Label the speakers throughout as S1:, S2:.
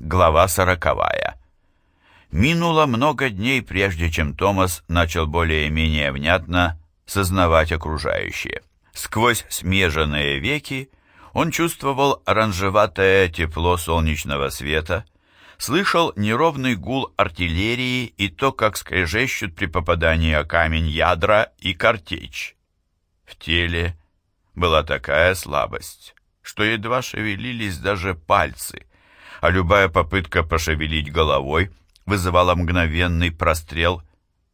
S1: Глава сороковая. Минуло много дней, прежде чем Томас начал более-менее внятно сознавать окружающее. Сквозь смеженные веки он чувствовал оранжеватое тепло солнечного света, слышал неровный гул артиллерии и то, как скрежещут при попадании о камень ядра и картечь. В теле была такая слабость, что едва шевелились даже пальцы, а любая попытка пошевелить головой вызывала мгновенный прострел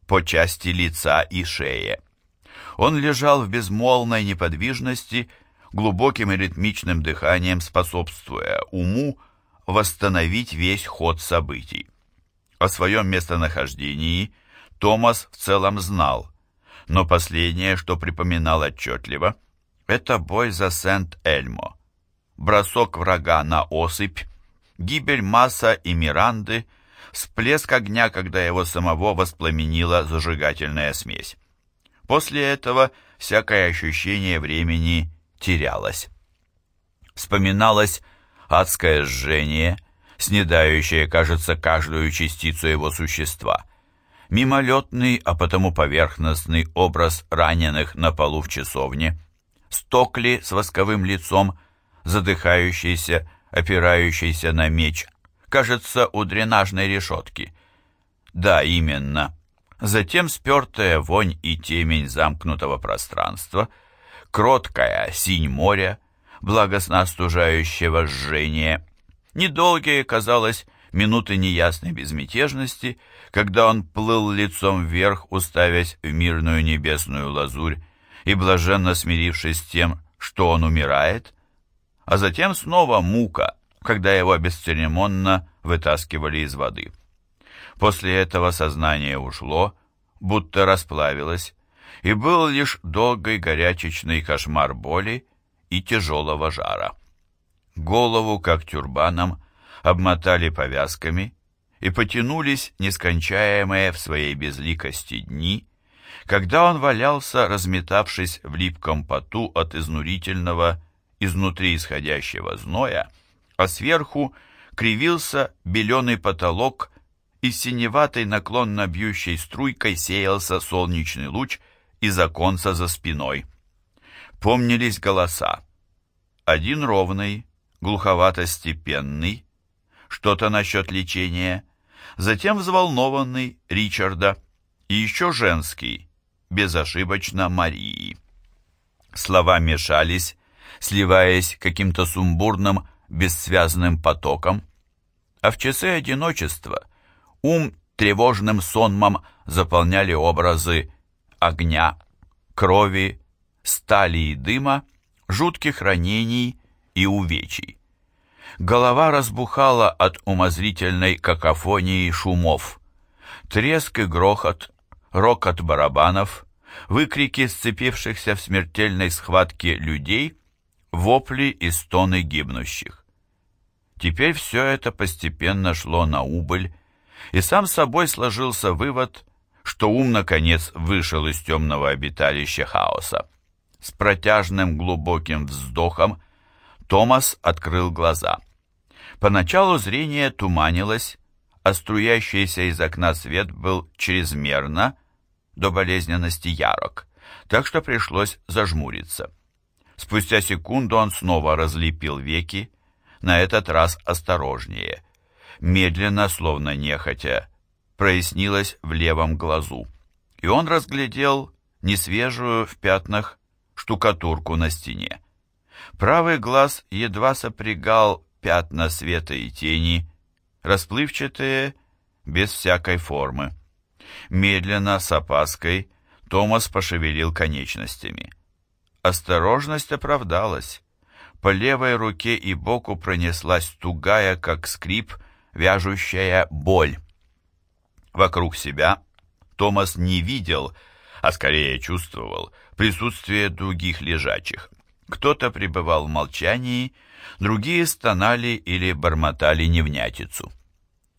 S1: по части лица и шеи. Он лежал в безмолвной неподвижности, глубоким и ритмичным дыханием способствуя уму восстановить весь ход событий. О своем местонахождении Томас в целом знал, но последнее, что припоминал отчетливо, это бой за Сент-Эльмо, бросок врага на осыпь, гибель Масса и Миранды, всплеск огня, когда его самого воспламенила зажигательная смесь. После этого всякое ощущение времени терялось. Вспоминалось адское жжение, снедающее, кажется, каждую частицу его существа. Мимолетный, а потому поверхностный образ раненых на полу в часовне. Стокли с восковым лицом, задыхающийся, опирающийся на меч, кажется, у дренажной решетки. Да, именно. Затем спертая вонь и темень замкнутого пространства, кроткая синь моря, благостно остужающего жжения. Недолгие, казалось, минуты неясной безмятежности, когда он плыл лицом вверх, уставясь в мирную небесную лазурь и блаженно смирившись с тем, что он умирает, а затем снова мука, когда его бесцеремонно вытаскивали из воды. После этого сознание ушло, будто расплавилось, и был лишь долгий горячечный кошмар боли и тяжелого жара. Голову, как тюрбаном, обмотали повязками и потянулись нескончаемые в своей безликости дни, когда он валялся, разметавшись в липком поту от изнурительного, изнутри исходящего зноя, а сверху кривился беленый потолок, и синеватой наклонно бьющей струйкой сеялся солнечный луч из оконца за спиной. Помнились голоса. Один ровный, глуховато-степенный, что-то насчет лечения, затем взволнованный Ричарда и еще женский, безошибочно Марии. Слова мешались, сливаясь каким-то сумбурным, бессвязным потоком, а в часы одиночества ум тревожным сонмом заполняли образы огня, крови, стали и дыма, жутких ранений и увечий. Голова разбухала от умозрительной какофонии шумов. Треск и грохот, рокот барабанов, выкрики сцепившихся в смертельной схватке людей вопли и стоны гибнущих. Теперь все это постепенно шло на убыль, и сам собой сложился вывод, что ум, наконец, вышел из темного обиталища хаоса. С протяжным глубоким вздохом Томас открыл глаза. Поначалу зрение туманилось, а струящийся из окна свет был чрезмерно, до болезненности ярок, так что пришлось зажмуриться. Спустя секунду он снова разлепил веки, на этот раз осторожнее. Медленно, словно нехотя, прояснилось в левом глазу, и он разглядел несвежую в пятнах штукатурку на стене. Правый глаз едва сопрягал пятна света и тени, расплывчатые, без всякой формы. Медленно, с опаской, Томас пошевелил конечностями. Осторожность оправдалась. По левой руке и боку пронеслась тугая, как скрип, вяжущая боль. Вокруг себя Томас не видел, а скорее чувствовал, присутствие других лежачих. Кто-то пребывал в молчании, другие стонали или бормотали невнятицу.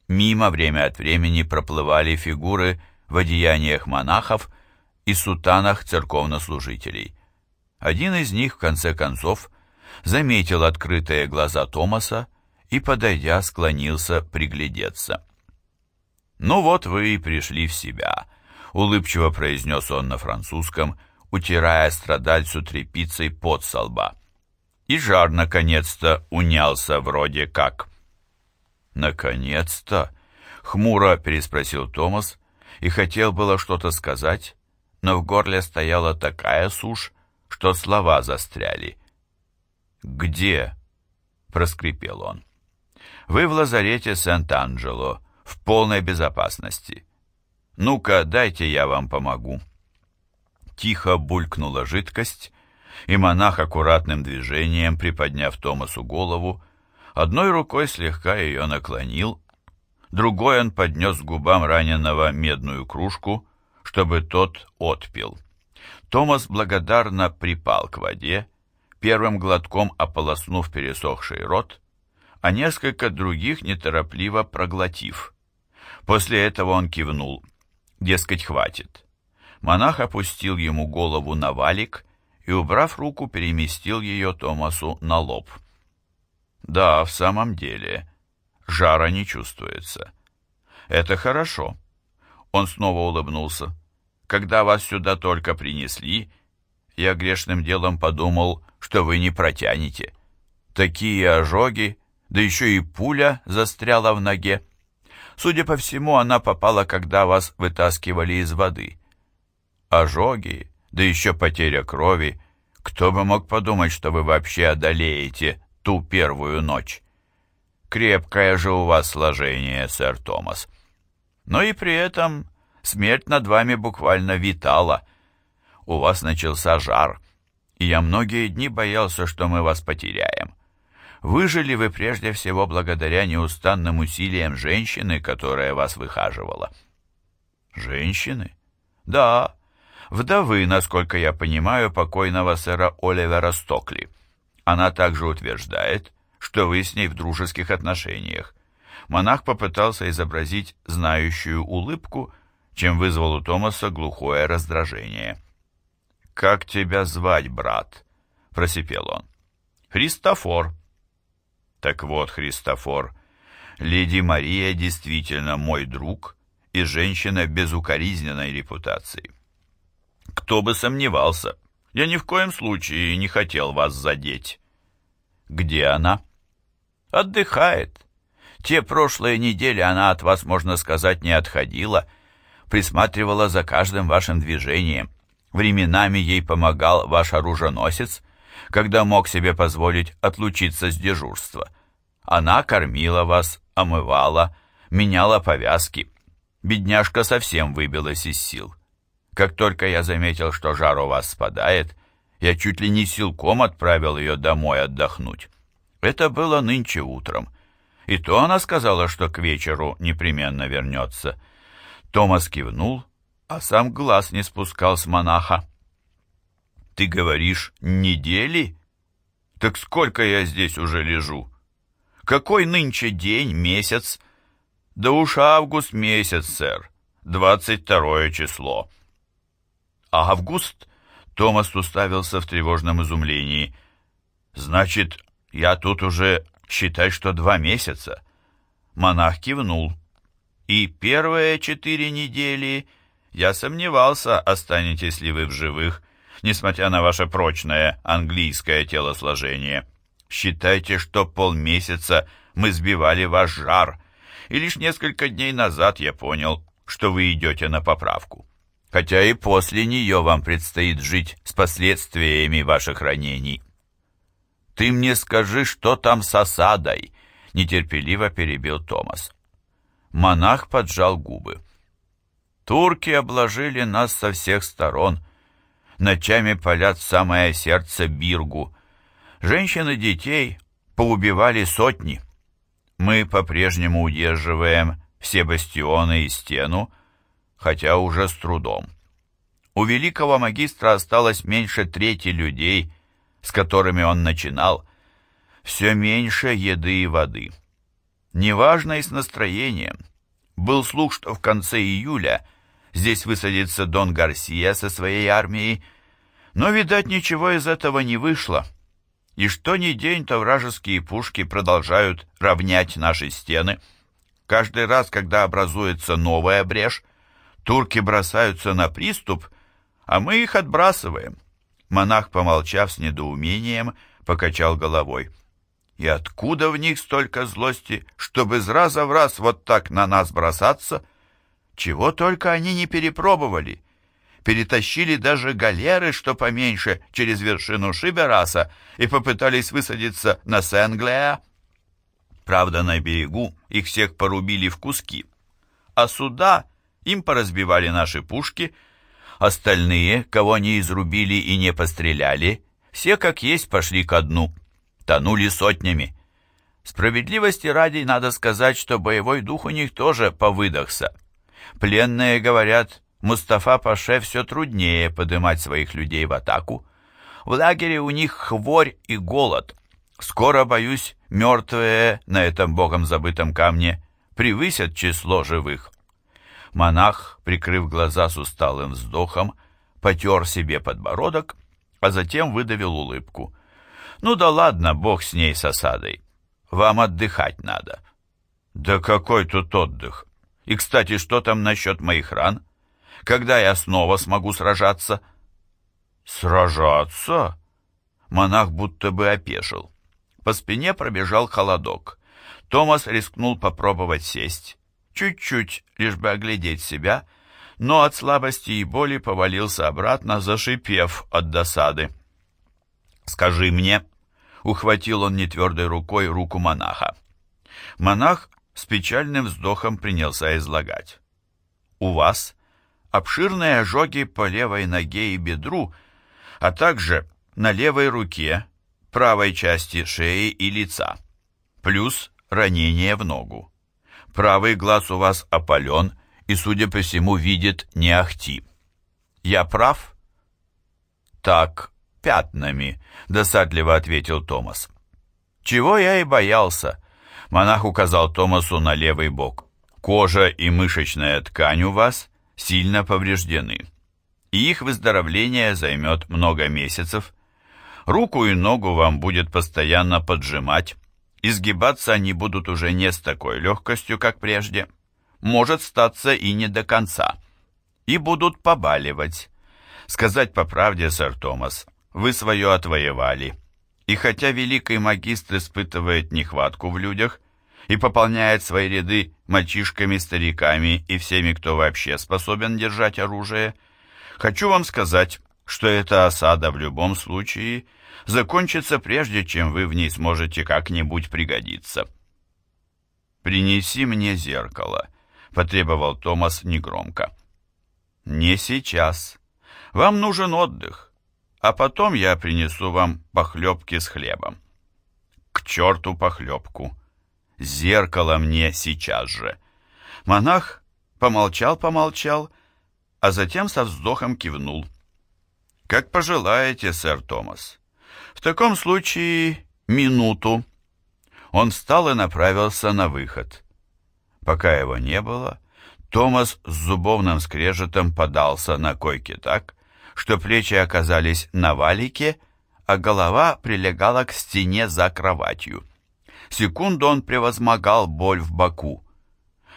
S1: Мимо время от времени проплывали фигуры в одеяниях монахов и сутанах церковнослужителей. Один из них, в конце концов, заметил открытые глаза Томаса и, подойдя, склонился приглядеться. «Ну вот вы и пришли в себя», — улыбчиво произнес он на французском, утирая страдальцу тряпицей под со лба. И жар, наконец-то, унялся вроде как. «Наконец-то?» — хмуро переспросил Томас и хотел было что-то сказать, но в горле стояла такая сушь, что слова застряли. «Где?» — проскрипел он. «Вы в лазарете Сент-Анджело, в полной безопасности. Ну-ка, дайте я вам помогу». Тихо булькнула жидкость, и монах аккуратным движением, приподняв Томасу голову, одной рукой слегка ее наклонил, другой он поднес к губам раненого медную кружку, чтобы тот отпил. Томас благодарно припал к воде, первым глотком ополоснув пересохший рот, а несколько других неторопливо проглотив. После этого он кивнул, дескать, хватит. Монах опустил ему голову на валик и, убрав руку, переместил ее Томасу на лоб. Да, в самом деле, жара не чувствуется. Это хорошо. Он снова улыбнулся. Когда вас сюда только принесли, я грешным делом подумал, что вы не протянете. Такие ожоги, да еще и пуля застряла в ноге. Судя по всему, она попала, когда вас вытаскивали из воды. Ожоги, да еще потеря крови. Кто бы мог подумать, что вы вообще одолеете ту первую ночь? Крепкое же у вас сложение, сэр Томас. Но и при этом смерть над вами буквально витала. У вас начался жар, и я многие дни боялся, что мы вас потеряем. Выжили вы прежде всего благодаря неустанным усилиям женщины, которая вас выхаживала. Женщины? Да, вдовы, насколько я понимаю, покойного сэра Оливера Стокли. Она также утверждает, что вы с ней в дружеских отношениях. Монах попытался изобразить знающую улыбку, чем вызвал у Томаса глухое раздражение. «Как тебя звать, брат?» — просипел он. «Христофор». «Так вот, Христофор, леди Мария действительно мой друг и женщина безукоризненной репутации. Кто бы сомневался, я ни в коем случае не хотел вас задеть». «Где она?» «Отдыхает. Те прошлые недели она от вас, можно сказать, не отходила, присматривала за каждым вашим движением. Временами ей помогал ваш оруженосец, когда мог себе позволить отлучиться с дежурства. Она кормила вас, омывала, меняла повязки. Бедняжка совсем выбилась из сил. Как только я заметил, что жар у вас спадает, я чуть ли не силком отправил ее домой отдохнуть. Это было нынче утром. И то она сказала, что к вечеру непременно вернется. Томас кивнул, а сам глаз не спускал с монаха. «Ты говоришь, недели? Так сколько я здесь уже лежу? Какой нынче день, месяц?» «Да уж август месяц, сэр, двадцать второе число». «А август?» Томас уставился в тревожном изумлении. «Значит, я тут уже Считай, что два месяца. Монах кивнул. И первые четыре недели я сомневался, останетесь ли вы в живых, несмотря на ваше прочное английское телосложение. Считайте, что полмесяца мы сбивали ваш жар, и лишь несколько дней назад я понял, что вы идете на поправку. Хотя и после нее вам предстоит жить с последствиями ваших ранений. «Ты мне скажи, что там с осадой?» — нетерпеливо перебил Томас. Монах поджал губы. «Турки обложили нас со всех сторон. Ночами палят самое сердце Биргу. Женщин и детей поубивали сотни. Мы по-прежнему удерживаем все бастионы и стену, хотя уже с трудом. У великого магистра осталось меньше трети людей — с которыми он начинал, все меньше еды и воды. Неважно и с настроением. Был слух, что в конце июля здесь высадится Дон Гарсия со своей армией, но, видать, ничего из этого не вышло. И что ни день, то вражеские пушки продолжают равнять наши стены. Каждый раз, когда образуется новая брешь, турки бросаются на приступ, а мы их отбрасываем. Монах, помолчав с недоумением, покачал головой. И откуда в них столько злости, чтобы с раза в раз вот так на нас бросаться? Чего только они не перепробовали. Перетащили даже галеры, что поменьше, через вершину Шибераса и попытались высадиться на Сенглея. Правда, на берегу их всех порубили в куски. А суда им поразбивали наши пушки — Остальные, кого не изрубили и не постреляли, все как есть пошли ко дну, тонули сотнями. Справедливости ради надо сказать, что боевой дух у них тоже повыдохся. Пленные говорят, Мустафа Паше все труднее поднимать своих людей в атаку. В лагере у них хворь и голод. Скоро, боюсь, мертвые на этом богом забытом камне превысят число живых. Монах, прикрыв глаза с усталым вздохом, потер себе подбородок, а затем выдавил улыбку. «Ну да ладно, бог с ней с осадой. Вам отдыхать надо». «Да какой тут отдых? И, кстати, что там насчет моих ран? Когда я снова смогу сражаться?» «Сражаться?» Монах будто бы опешил. По спине пробежал холодок. Томас рискнул попробовать сесть чуть-чуть, лишь бы оглядеть себя, но от слабости и боли повалился обратно, зашипев от досады. «Скажи мне», — ухватил он нетвердой рукой руку монаха. Монах с печальным вздохом принялся излагать. «У вас обширные ожоги по левой ноге и бедру, а также на левой руке, правой части шеи и лица, плюс ранение в ногу. Правый глаз у вас опален и, судя по всему, видит не ахти. Я прав? Так, пятнами, досадливо ответил Томас. Чего я и боялся. Монах указал Томасу на левый бок. Кожа и мышечная ткань у вас сильно повреждены. И их выздоровление займет много месяцев. Руку и ногу вам будет постоянно поджимать, Изгибаться они будут уже не с такой легкостью, как прежде. Может статься и не до конца. И будут побаливать. Сказать по правде, сэр Томас, вы свое отвоевали. И хотя великий магистр испытывает нехватку в людях и пополняет свои ряды мальчишками, стариками и всеми, кто вообще способен держать оружие, хочу вам сказать, что эта осада в любом случае – закончится прежде, чем вы в ней сможете как-нибудь пригодиться. «Принеси мне зеркало», — потребовал Томас негромко. «Не сейчас. Вам нужен отдых, а потом я принесу вам похлебки с хлебом». «К черту похлебку! Зеркало мне сейчас же!» Монах помолчал-помолчал, а затем со вздохом кивнул. «Как пожелаете, сэр Томас. В таком случае минуту. Он встал и направился на выход. Пока его не было, Томас с зубовным скрежетом подался на койке так, что плечи оказались на валике, а голова прилегала к стене за кроватью. Секунду он превозмогал боль в боку.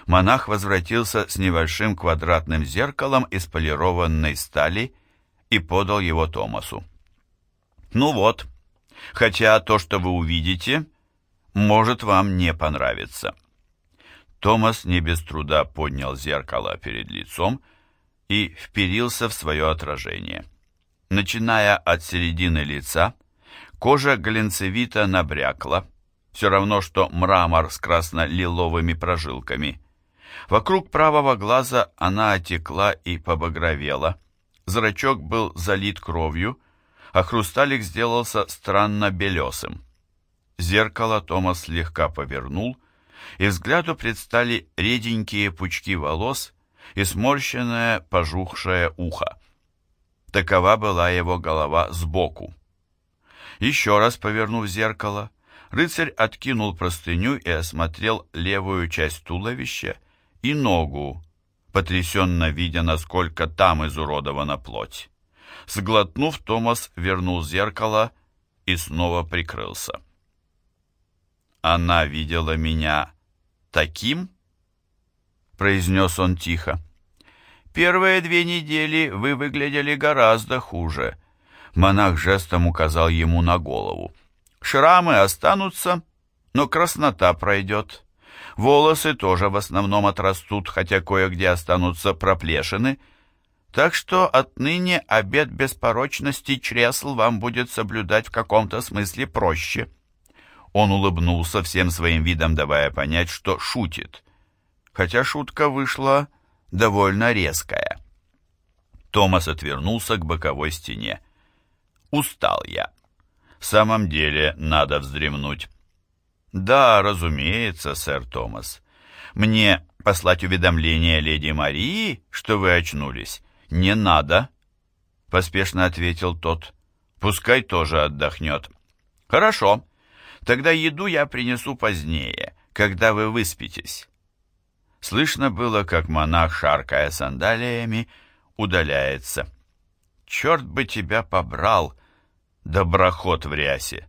S1: Монах возвратился с небольшим квадратным зеркалом из полированной стали и подал его Томасу. «Ну вот, хотя то, что вы увидите, может вам не понравиться». Томас не без труда поднял зеркало перед лицом и вперился в свое отражение. Начиная от середины лица, кожа глинцевито набрякла, все равно, что мрамор с красно-лиловыми прожилками. Вокруг правого глаза она отекла и побагровела. Зрачок был залит кровью, а хрусталик сделался странно белесым. Зеркало Томас слегка повернул, и взгляду предстали реденькие пучки волос и сморщенное пожухшее ухо. Такова была его голова сбоку. Еще раз повернув зеркало, рыцарь откинул простыню и осмотрел левую часть туловища и ногу, потрясенно видя, насколько там изуродована плоть. Сглотнув, Томас вернул зеркало и снова прикрылся. «Она видела меня таким?» — произнес он тихо. «Первые две недели вы выглядели гораздо хуже». Монах жестом указал ему на голову. «Шрамы останутся, но краснота пройдет. Волосы тоже в основном отрастут, хотя кое-где останутся проплешины. Так что отныне обет беспорочности чресл вам будет соблюдать в каком-то смысле проще». Он улыбнулся всем своим видом, давая понять, что шутит. Хотя шутка вышла довольно резкая. Томас отвернулся к боковой стене. «Устал я. В самом деле надо вздремнуть». «Да, разумеется, сэр Томас. Мне послать уведомление леди Марии, что вы очнулись?» «Не надо», — поспешно ответил тот. «Пускай тоже отдохнет». «Хорошо. Тогда еду я принесу позднее, когда вы выспитесь». Слышно было, как монах, шаркая сандалиями, удаляется. «Черт бы тебя побрал, доброход в рясе!»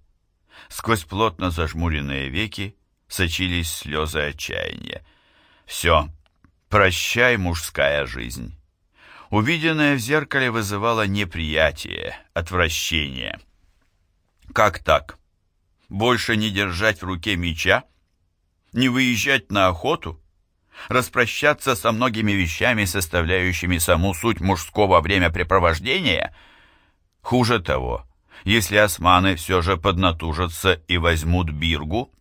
S1: Сквозь плотно зажмуренные веки сочились слезы отчаяния. «Все, прощай, мужская жизнь!» Увиденное в зеркале вызывало неприятие, отвращение. Как так? Больше не держать в руке меча? Не выезжать на охоту? Распрощаться со многими вещами, составляющими саму суть мужского времяпрепровождения? Хуже того, если османы все же поднатужатся и возьмут Биргу,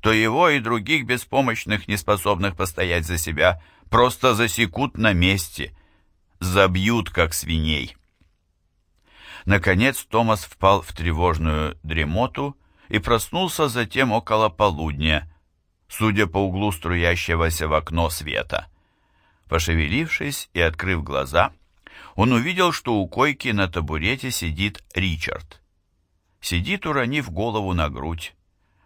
S1: то его и других беспомощных, неспособных постоять за себя, просто засекут на месте – забьют, как свиней. Наконец Томас впал в тревожную дремоту и проснулся затем около полудня, судя по углу струящегося в окно света. Пошевелившись и открыв глаза, он увидел, что у койки на табурете сидит Ричард. Сидит, уронив голову на грудь.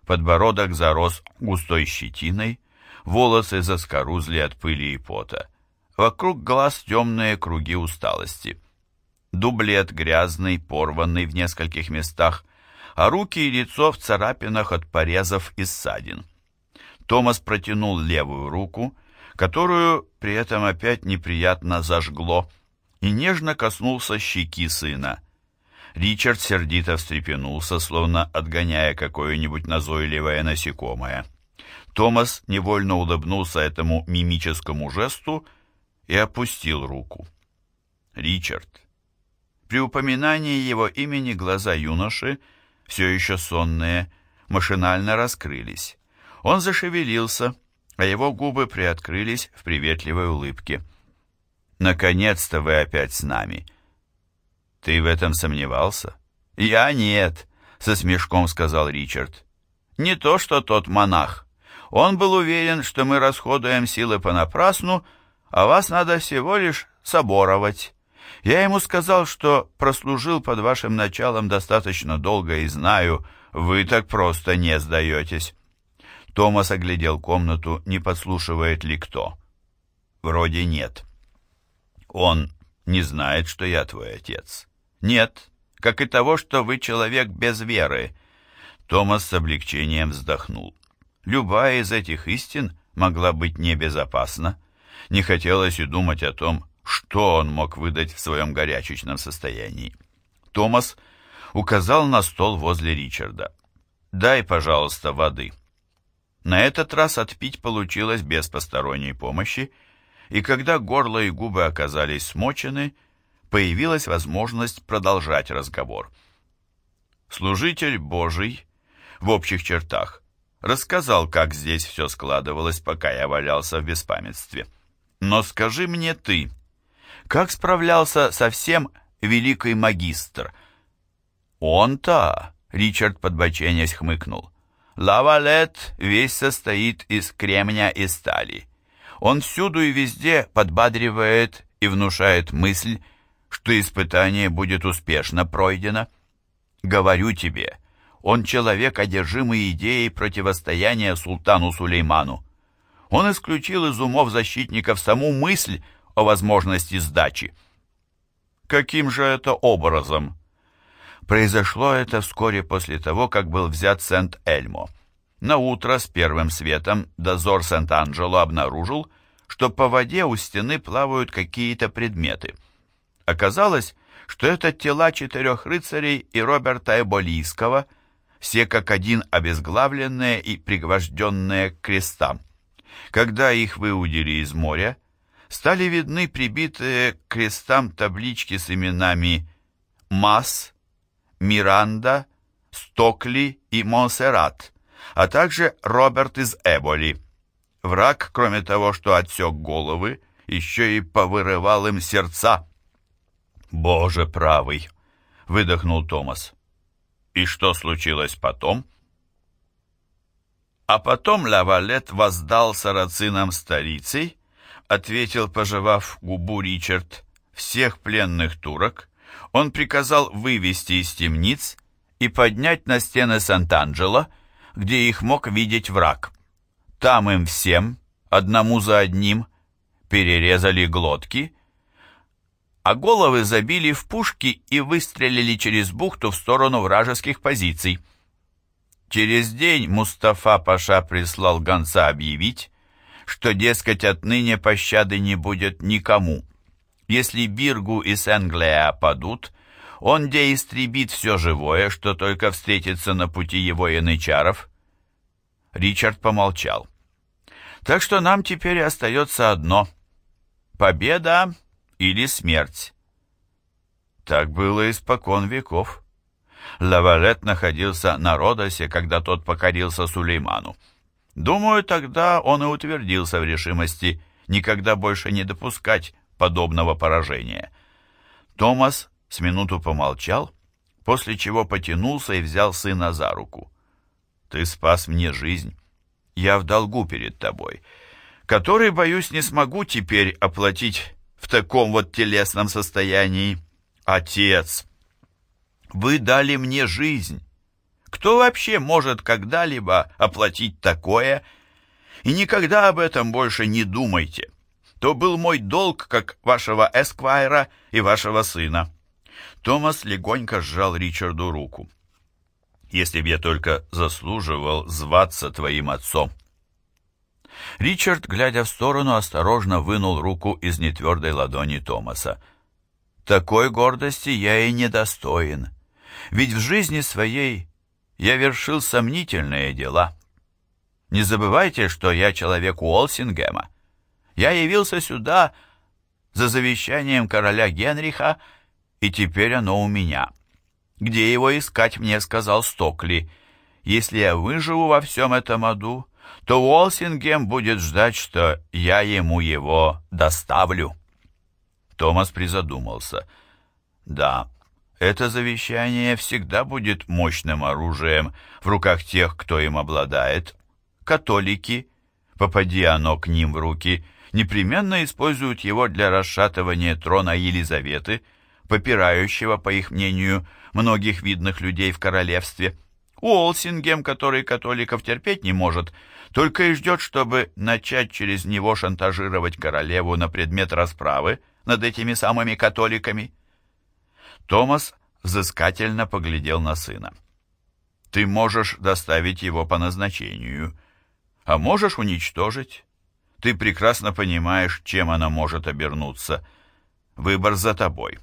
S1: Подбородок зарос густой щетиной, волосы заскорузли от пыли и пота. Вокруг глаз темные круги усталости. Дублет грязный, порванный в нескольких местах, а руки и лицо в царапинах от порезов и ссадин. Томас протянул левую руку, которую при этом опять неприятно зажгло, и нежно коснулся щеки сына. Ричард сердито встрепенулся, словно отгоняя какое-нибудь назойливое насекомое. Томас невольно улыбнулся этому мимическому жесту и опустил руку. Ричард. При упоминании его имени глаза юноши, все еще сонные, машинально раскрылись. Он зашевелился, а его губы приоткрылись в приветливой улыбке. «Наконец-то вы опять с нами!» «Ты в этом сомневался?» «Я нет», — со смешком сказал Ричард. «Не то, что тот монах. Он был уверен, что мы расходуем силы понапрасну, — а вас надо всего лишь соборовать. Я ему сказал, что прослужил под вашим началом достаточно долго и знаю, вы так просто не сдаетесь». Томас оглядел комнату, не подслушивает ли кто. «Вроде нет». «Он не знает, что я твой отец?» «Нет, как и того, что вы человек без веры». Томас с облегчением вздохнул. «Любая из этих истин могла быть небезопасна». Не хотелось и думать о том, что он мог выдать в своем горячечном состоянии. Томас указал на стол возле Ричарда. «Дай, пожалуйста, воды». На этот раз отпить получилось без посторонней помощи, и когда горло и губы оказались смочены, появилась возможность продолжать разговор. Служитель Божий в общих чертах рассказал, как здесь все складывалось, пока я валялся в беспамятстве. Но скажи мне ты, как справлялся со всем великий магистр? Он-то, Ричард подбоченясь хмыкнул. Лавалет весь состоит из кремня и стали. Он всюду и везде подбадривает и внушает мысль, что испытание будет успешно пройдено. Говорю тебе, он человек, одержимый идеей противостояния султану Сулейману. Он исключил из умов защитников саму мысль о возможности сдачи. Каким же это образом? Произошло это вскоре после того, как был взят Сент-Эльмо. На утро с первым светом дозор Сент-Анджело обнаружил, что по воде у стены плавают какие-то предметы. Оказалось, что это тела четырех рыцарей и Роберта Эболийского, все как один обезглавленные и пригвожденные к крестам. Когда их выудили из моря, стали видны прибитые к крестам таблички с именами Масс, Миранда, Стокли и Монсеррат, а также Роберт из Эболи. Враг, кроме того, что отсек головы, еще и повырывал им сердца. «Боже правый!» — выдохнул Томас. «И что случилось потом?» А потом Лавалет воздал сарацинам старицей, ответил, пожевав губу Ричард, всех пленных турок, он приказал вывести из темниц и поднять на стены Сант-Анджело, где их мог видеть враг. Там им всем, одному за одним, перерезали глотки, а головы забили в пушки и выстрелили через бухту в сторону вражеских позиций. Через день Мустафа Паша прислал гонца объявить, что, дескать, отныне пощады не будет никому. Если Биргу и Сенглея падут, он деистребит все живое, что только встретится на пути его янычаров. Ричард помолчал. Так что нам теперь остается одно — победа или смерть. Так было испокон веков. Лавалет находился на Родосе, когда тот покорился Сулейману. Думаю, тогда он и утвердился в решимости никогда больше не допускать подобного поражения. Томас с минуту помолчал, после чего потянулся и взял сына за руку. «Ты спас мне жизнь. Я в долгу перед тобой, который, боюсь, не смогу теперь оплатить в таком вот телесном состоянии. Отец!» Вы дали мне жизнь. Кто вообще может когда-либо оплатить такое? И никогда об этом больше не думайте. То был мой долг, как вашего эсквайра и вашего сына. Томас легонько сжал Ричарду руку. Если б я только заслуживал зваться твоим отцом. Ричард, глядя в сторону, осторожно вынул руку из нетвердой ладони Томаса. Такой гордости я и недостоин. Ведь в жизни своей я вершил сомнительные дела. Не забывайте, что я человек Уолсингема. Я явился сюда за завещанием короля Генриха, и теперь оно у меня. Где его искать, мне сказал Стокли. Если я выживу во всем этом аду, то Уолсингем будет ждать, что я ему его доставлю. Томас призадумался. Да, это завещание всегда будет мощным оружием в руках тех, кто им обладает. Католики, попади оно к ним в руки, непременно используют его для расшатывания трона Елизаветы, попирающего, по их мнению, многих видных людей в королевстве. Уолсингем, который католиков терпеть не может, только и ждет, чтобы начать через него шантажировать королеву на предмет расправы над этими самыми католиками. Томас взыскательно поглядел на сына. «Ты можешь доставить его по назначению, а можешь уничтожить. Ты прекрасно понимаешь, чем она может обернуться. Выбор за тобой.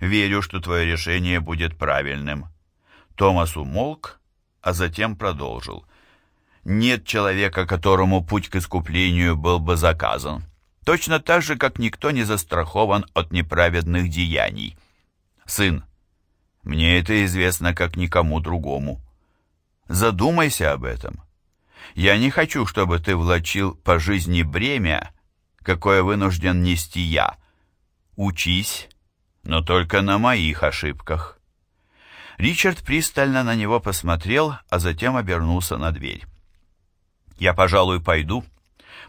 S1: Верю, что твое решение будет правильным». Томас умолк, а затем продолжил. «Нет человека, которому путь к искуплению был бы заказан, точно так же, как никто не застрахован от неправедных деяний». Сын, мне это известно как никому другому. Задумайся об этом. Я не хочу, чтобы ты влачил по жизни бремя, какое вынужден нести я. Учись, но только на моих ошибках. Ричард пристально на него посмотрел, а затем обернулся на дверь. «Я, пожалуй, пойду.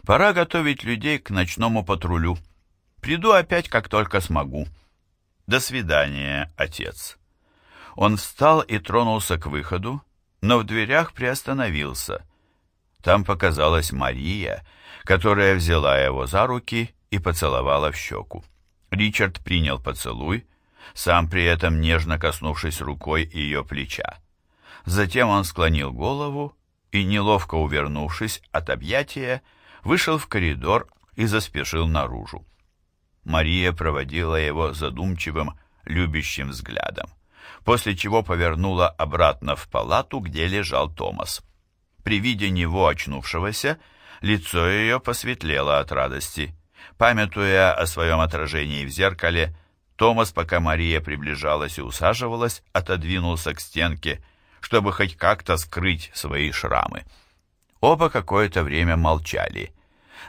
S1: Пора готовить людей к ночному патрулю. Приду опять, как только смогу». «До свидания, отец». Он встал и тронулся к выходу, но в дверях приостановился. Там показалась Мария, которая взяла его за руки и поцеловала в щеку. Ричард принял поцелуй, сам при этом нежно коснувшись рукой ее плеча. Затем он склонил голову и, неловко увернувшись от объятия, вышел в коридор и заспешил наружу. Мария проводила его задумчивым, любящим взглядом, после чего повернула обратно в палату, где лежал Томас. При виде него очнувшегося, лицо ее посветлело от радости. Памятуя о своем отражении в зеркале, Томас, пока Мария приближалась и усаживалась, отодвинулся к стенке, чтобы хоть как-то скрыть свои шрамы. Оба какое-то время молчали.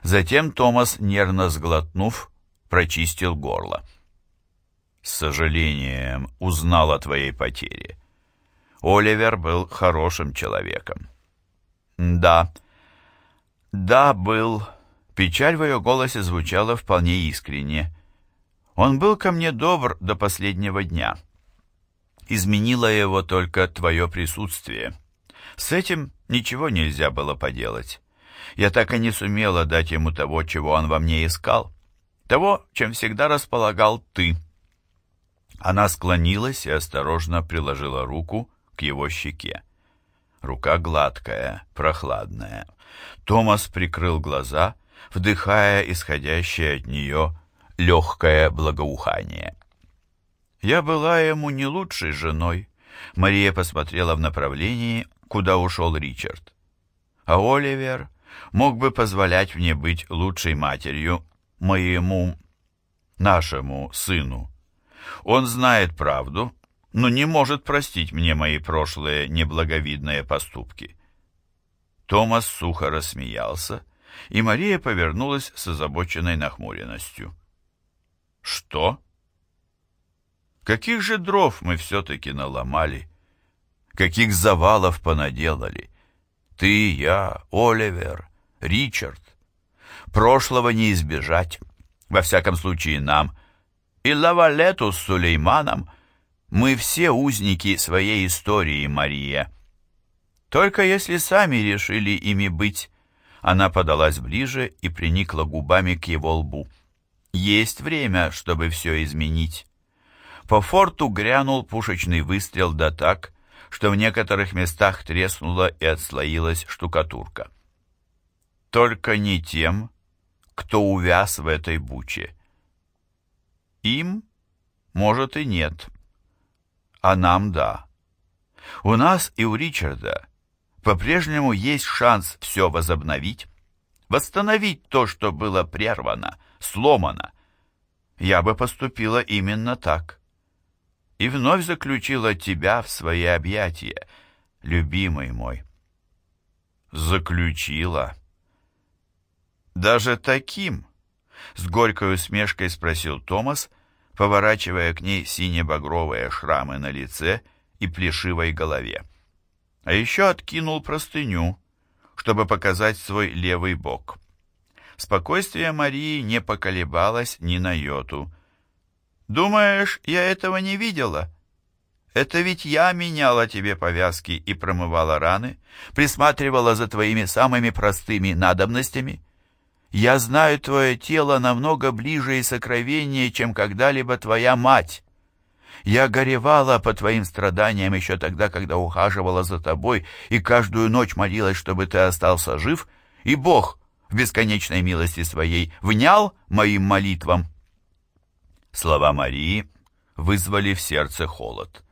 S1: Затем Томас, нервно сглотнув, прочистил горло. «С сожалением узнал о твоей потере. Оливер был хорошим человеком». «Да, да, был». Печаль в ее голосе звучала вполне искренне. «Он был ко мне добр до последнего дня. Изменило его только твое присутствие. С этим ничего нельзя было поделать. Я так и не сумела дать ему того, чего он во мне искал того, чем всегда располагал ты». Она склонилась и осторожно приложила руку к его щеке. Рука гладкая, прохладная. Томас прикрыл глаза, вдыхая исходящее от нее легкое благоухание. «Я была ему не лучшей женой», — Мария посмотрела в направлении, куда ушел Ричард. «А Оливер мог бы позволять мне быть лучшей матерью, моему, нашему сыну. Он знает правду, но не может простить мне мои прошлые неблаговидные поступки. Томас сухо рассмеялся, и Мария повернулась с озабоченной нахмуренностью. «Что? Каких же дров мы все-таки наломали? Каких завалов понаделали? Ты, я, Оливер, Ричард. Прошлого не избежать, во всяком случае нам. И Лавалету с Сулейманом мы все узники своей истории, Мария. Только если сами решили ими быть. Она подалась ближе и приникла губами к его лбу. Есть время, чтобы все изменить. По форту грянул пушечный выстрел да так, что в некоторых местах треснула и отслоилась штукатурка. Только не тем, кто увяз в этой буче. Им, может, и нет. А нам да. У нас и у Ричарда по-прежнему есть шанс все возобновить, восстановить то, что было прервано, сломано. Я бы поступила именно так. И вновь заключила тебя в свои объятия, любимый мой. Заключила. «Даже таким?» — с горькой усмешкой спросил Томас, поворачивая к ней сине-багровые шрамы на лице и плешивой голове. А еще откинул простыню, чтобы показать свой левый бок. Спокойствие Марии не поколебалось ни на йоту. «Думаешь, я этого не видела?» Это ведь я меняла тебе повязки и промывала раны, присматривала за твоими самыми простыми надобностями. Я знаю твое тело намного ближе и сокровеннее, чем когда-либо твоя мать. Я горевала по твоим страданиям еще тогда, когда ухаживала за тобой и каждую ночь молилась, чтобы ты остался жив, и Бог в бесконечной милости своей внял моим молитвам. Слова Марии вызвали в сердце холод.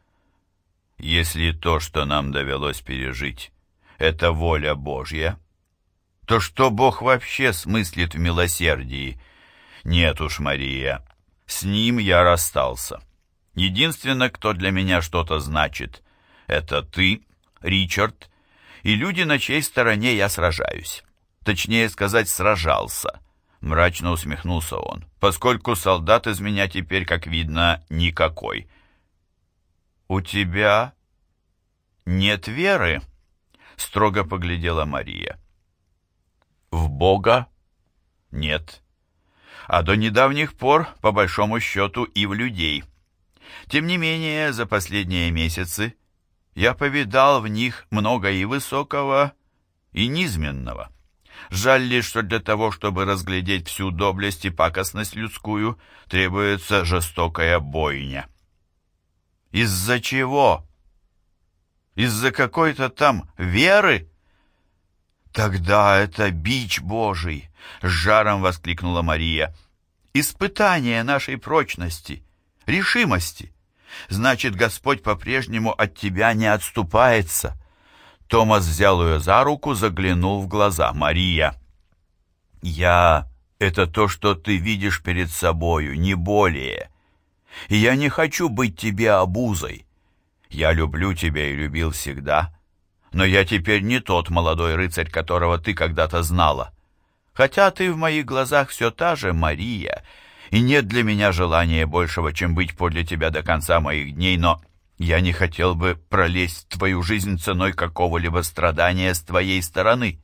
S1: Если то, что нам довелось пережить, это воля Божья, то что Бог вообще смыслит в милосердии? Нет уж, Мария, с ним я расстался. Единственное, кто для меня что-то значит, это ты, Ричард, и люди, на чьей стороне я сражаюсь. Точнее сказать, сражался. Мрачно усмехнулся он, поскольку солдат из меня теперь, как видно, никакой. «У тебя нет веры?» — строго поглядела Мария. В Бога нет. А до недавних пор, по большому счету, и в людей. Тем не менее, за последние месяцы я повидал в них много и высокого, и низменного. Жаль лишь, что для того, чтобы разглядеть всю доблесть и пакостность людскую, требуется жестокая бойня. Из-за чего? Из-за какой-то там веры? Тогда это бич Божий, с жаром воскликнула Мария. Испытание нашей прочности, решимости. Значит, Господь по-прежнему от тебя не отступается. Томас взял ее за руку, заглянул в глаза. Мария, я — это то, что ты видишь перед собою, не более. Я не хочу быть тебе обузой. Я люблю тебя и любил всегда. Но я теперь не тот молодой рыцарь, которого ты когда-то знала. Хотя ты в моих глазах все та же Мария, и нет для меня желания большего, чем быть подле тебя до конца моих дней, но я не хотел бы пролезть в твою жизнь ценой какого-либо страдания с твоей стороны.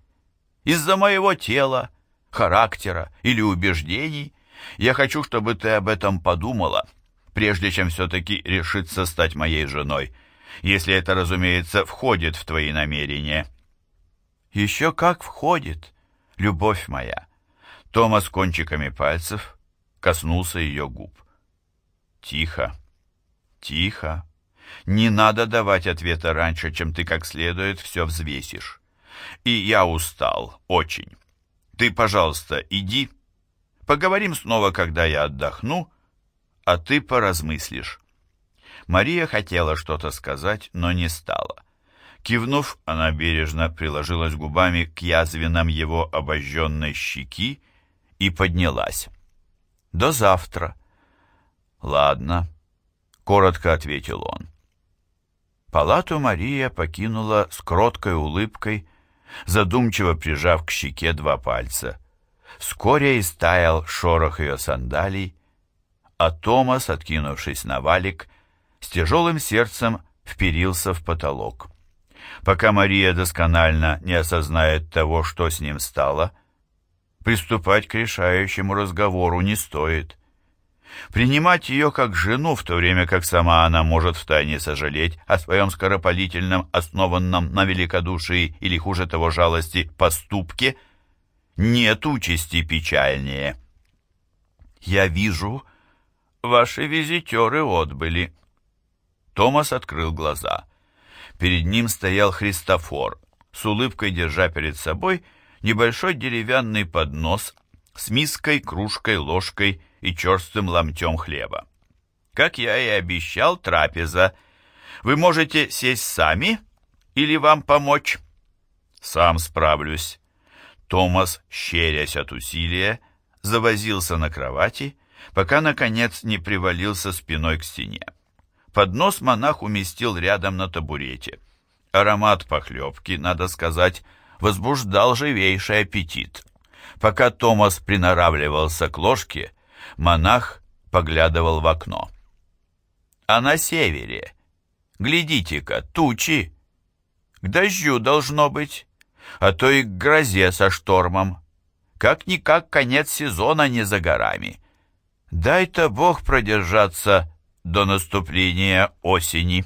S1: Из-за моего тела, характера или убеждений я хочу, чтобы ты об этом подумала, прежде чем все-таки решиться стать моей женой, если это, разумеется, входит в твои намерения. Еще как входит, любовь моя. Тома кончиками пальцев коснулся ее губ. Тихо, тихо. Не надо давать ответа раньше, чем ты как следует все взвесишь. И я устал, очень. Ты, пожалуйста, иди. Поговорим снова, когда я отдохну, а ты поразмыслишь». Мария хотела что-то сказать, но не стала. Кивнув, она бережно приложилась губами к язвинам его обожженной щеки и поднялась. «До завтра». «Ладно», — коротко ответил он. Палату Мария покинула с кроткой улыбкой, задумчиво прижав к щеке два пальца. Вскоре истаял шорох ее сандалий, а Томас, откинувшись на валик, с тяжелым сердцем вперился в потолок. Пока Мария досконально не осознает того, что с ним стало, приступать к решающему разговору не стоит. Принимать ее как жену, в то время как сама она может втайне сожалеть о своем скоропалительном, основанном на великодушии или, хуже того, жалости, поступке, нет участи печальнее. «Я вижу, ваши визитеры отбыли». Томас открыл глаза. Перед ним стоял Христофор, с улыбкой держа перед собой небольшой деревянный поднос с миской, кружкой, ложкой и черстым ломтем хлеба. Как я и обещал, трапеза. Вы можете сесть сами или вам помочь? Сам справлюсь. Томас, щерясь от усилия, завозился на кровати, пока, наконец, не привалился спиной к стене. Поднос монах уместил рядом на табурете. Аромат похлебки, надо сказать, возбуждал живейший аппетит. Пока Томас приноравливался к ложке, монах поглядывал в окно. А на севере, глядите-ка, тучи. К дождю должно быть, а то и к грозе со штормом. Как-никак конец сезона не за горами. Дай-то Бог продержаться до наступления осени.